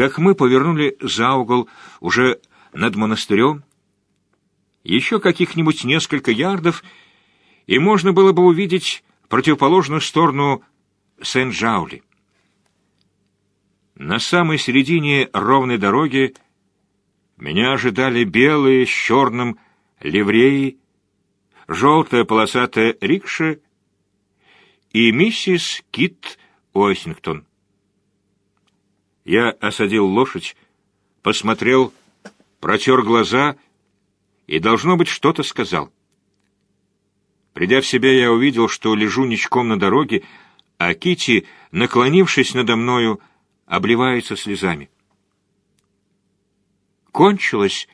как мы повернули за угол уже над монастырем, еще каких-нибудь несколько ярдов, и можно было бы увидеть противоположную сторону Сен-Жаули. На самой середине ровной дороги меня ожидали белые с черным ливреи, желтая полосатая рикша и миссис Кит Уэссингтон. Я осадил лошадь, посмотрел, протер глаза и, должно быть, что-то сказал. Придя в себя, я увидел, что лежу ничком на дороге, а Кити, наклонившись надо мною, обливается слезами. «Кончилось,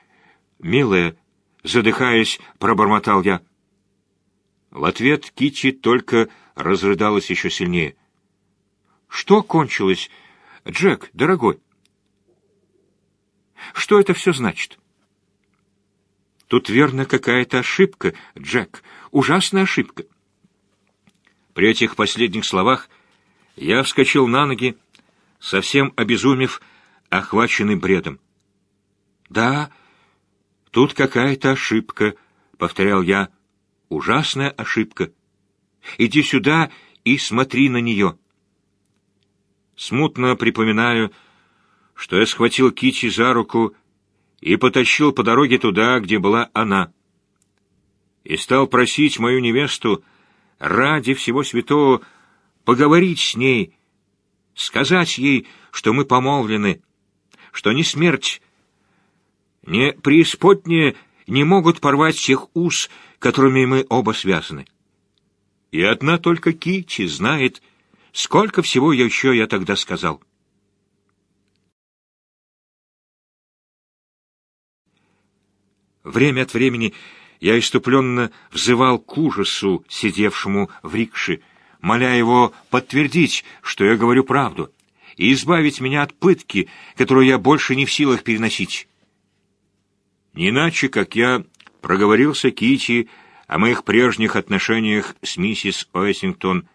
милая», — задыхаясь, пробормотал я. В ответ Кити только разрыдалась еще сильнее. «Что кончилось, Джек, дорогой?» «Что это все значит?» «Тут верно какая-то ошибка, Джек, ужасная ошибка». При этих последних словах я вскочил на ноги, совсем обезумев, охваченный бредом. «Да, тут какая-то ошибка», — повторял я, — «ужасная ошибка. Иди сюда и смотри на нее». Смутно припоминаю, что я схватил Кити за руку и потащил по дороге туда, где была она. И стал просить мою невесту ради всего святого поговорить с ней, сказать ей, что мы помолвлены, что ни смерть, ни преисподнее не могут порвать тех уз, которыми мы оба связаны. И одна только Кити знает, сколько всего еще я тогда сказал. Время от времени я иступленно взывал к ужасу, сидевшему в рикше, моля его подтвердить, что я говорю правду, и избавить меня от пытки, которую я больше не в силах переносить. Не иначе, как я проговорился Кити о моих прежних отношениях с миссис Уэссингтон.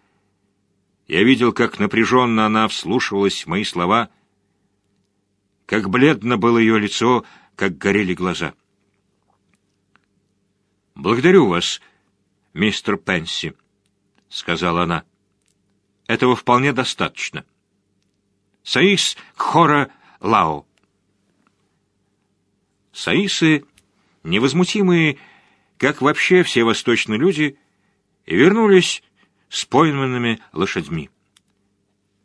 Я видел, как напряженно она вслушивалась в мои слова, как бледно было ее лицо, как горели глаза. «Благодарю вас, мистер Пенси», — сказала она. «Этого вполне достаточно. Саис Кхора Лао». Саисы, невозмутимые, как вообще все восточные люди, вернулись с пойманными лошадьми.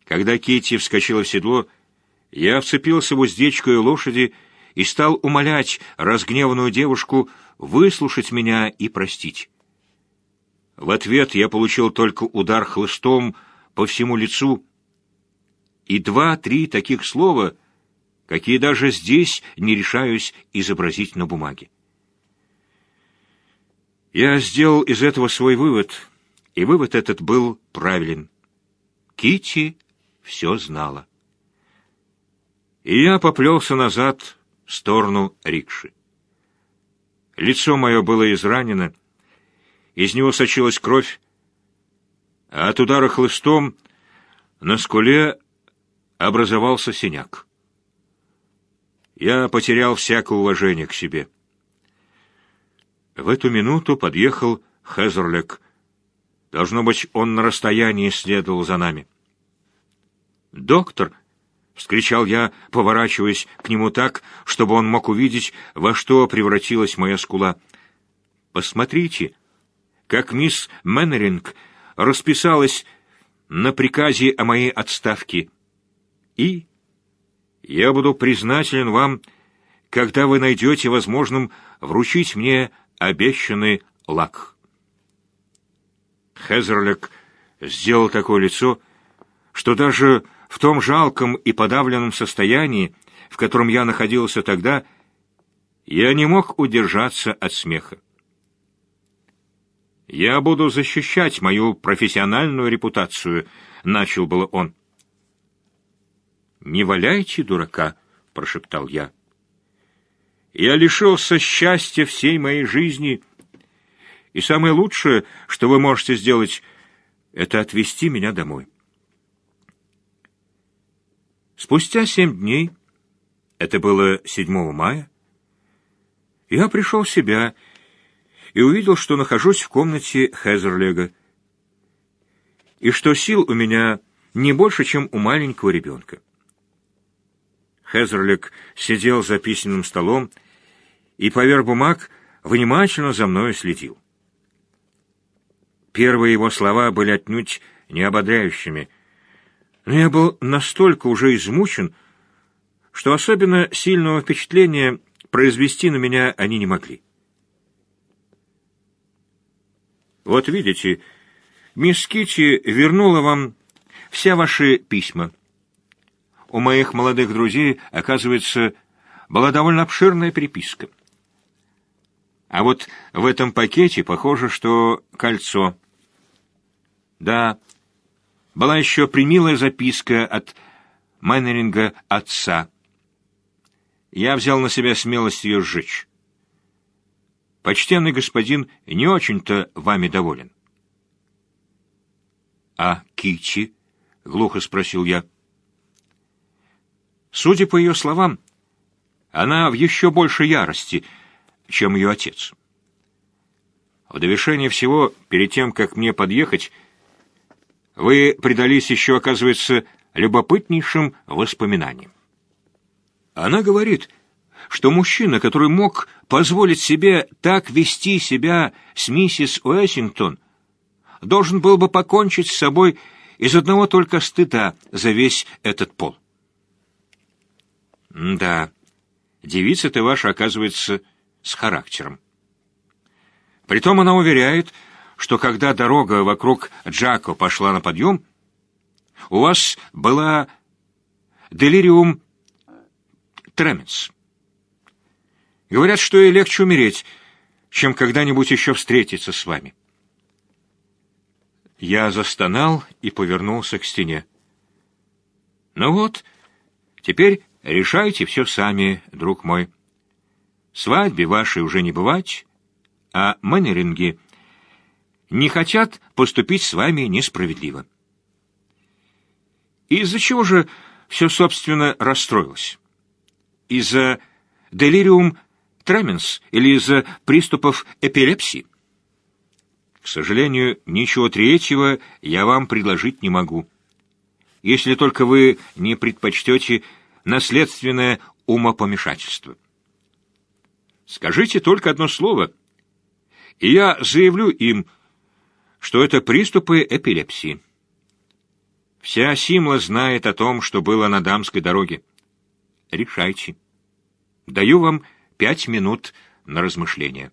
Когда Кити вскочила в седло, я вцепился в уздечку ее лошади и стал умолять разгневанную девушку выслушать меня и простить. В ответ я получил только удар хлыстом по всему лицу и два-три таких слова, какие даже здесь не решаюсь изобразить на бумаге. Я сделал из этого свой вывод, и вывод этот был правилен. Кити все знала. И я поплелся назад в сторону рикши. Лицо мое было изранено, из него сочилась кровь, а от удара хлыстом на скуле образовался синяк. Я потерял всякое уважение к себе. В эту минуту подъехал Хезерлек. Должно быть, он на расстоянии следовал за нами. «Доктор!» — вскричал я, поворачиваясь к нему так, чтобы он мог увидеть, во что превратилась моя скула. «Посмотрите, как мисс Мэннеринг расписалась на приказе о моей отставке. И я буду признателен вам, когда вы найдете возможным вручить мне обещанный лак». Хезерлек сделал такое лицо, что даже в том жалком и подавленном состоянии, в котором я находился тогда, я не мог удержаться от смеха. «Я буду защищать мою профессиональную репутацию», — начал было он. «Не валяйте дурака», — прошептал я. «Я лишился счастья всей моей жизни, и самое лучшее, что вы можете сделать, — это отвезти меня домой». Спустя семь дней Это было 7 мая. Я пришел в себя и увидел, что нахожусь в комнате Хезерлега, и что сил у меня не больше, чем у маленького ребенка. Хезерлик сидел за письменным столом и поверх бумаг внимательно за мною следил. Первые его слова были отнюдь не ободряющими, но я был настолько уже измучен, что особенно сильного впечатления произвести на меня они не могли. Вот видите, мисс Китти вернула вам все ваши письма. У моих молодых друзей, оказывается, была довольно обширная переписка. А вот в этом пакете похоже, что кольцо. Да, была еще примилая записка от Майнеринга отца. Я взял на себя смелость ее сжечь. Почтенный господин не очень-то вами доволен. — А Кити? — глухо спросил я. Судя по ее словам, она в еще большей ярости, чем ее отец. В довершение всего, перед тем, как мне подъехать, вы предались еще, оказывается, любопытнейшим воспоминаниям. Она говорит, что мужчина, который мог позволить себе так вести себя с миссис Уэссингтон, должен был бы покончить с собой из одного только стыда за весь этот пол. Да, девица ты ваша, оказывается, с характером. Притом она уверяет, что когда дорога вокруг Джако пошла на подъем, у вас была делириум тременс. Говорят, что и легче умереть, чем когда-нибудь еще встретиться с вами. Я застонал и повернулся к стене. Ну вот, теперь решайте все сами, друг мой. Свадьбе вашей уже не бывать, а маннеринги не хотят поступить с вами несправедливо. Из-за чего же все, собственно, расстроилось? Из-за делириум тременс или из-за приступов эпилепсии? К сожалению, ничего третьего я вам предложить не могу. Если только вы не предпочтете наследственное умопомешательство. Скажите только одно слово, и я заявлю им, что это приступы эпилепсии. Вся Симла знает о том, что было на дамской дороге. Решайте. Даю вам пять минут на размышление.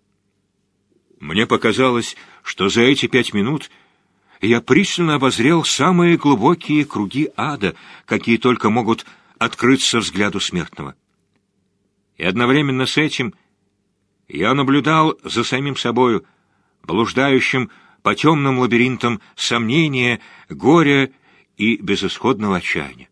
Мне показалось, что за эти пять минут я пристально обозрел самые глубокие круги ада, какие только могут открыться взгляду смертного. И одновременно с этим я наблюдал за самим собою, блуждающим по темным лабиринтам сомнения, горя и безысходного отчаяния.